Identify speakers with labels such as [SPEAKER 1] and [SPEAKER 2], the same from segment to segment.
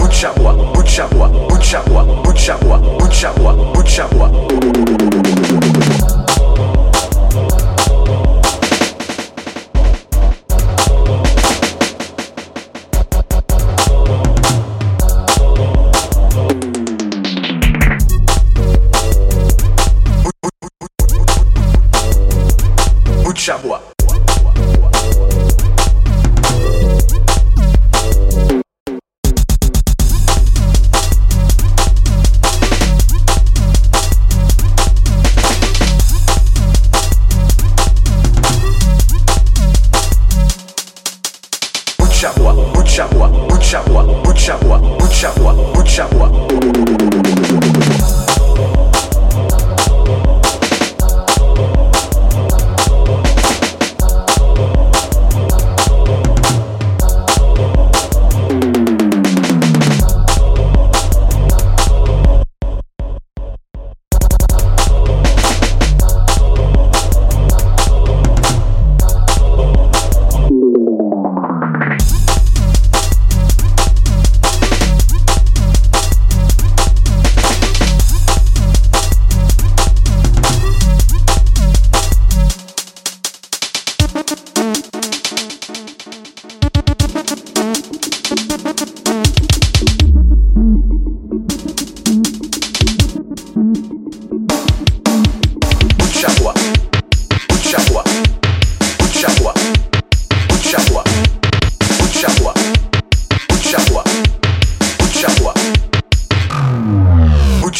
[SPEAKER 1] Uchabwa, uchabwa, uchabwa, uchabwa, uchabwa, uchabwa. Uchabwa. Uchabwa, uchabwa, uchabwa, uchabwa, uchabwa, uchabwa.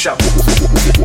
[SPEAKER 1] show.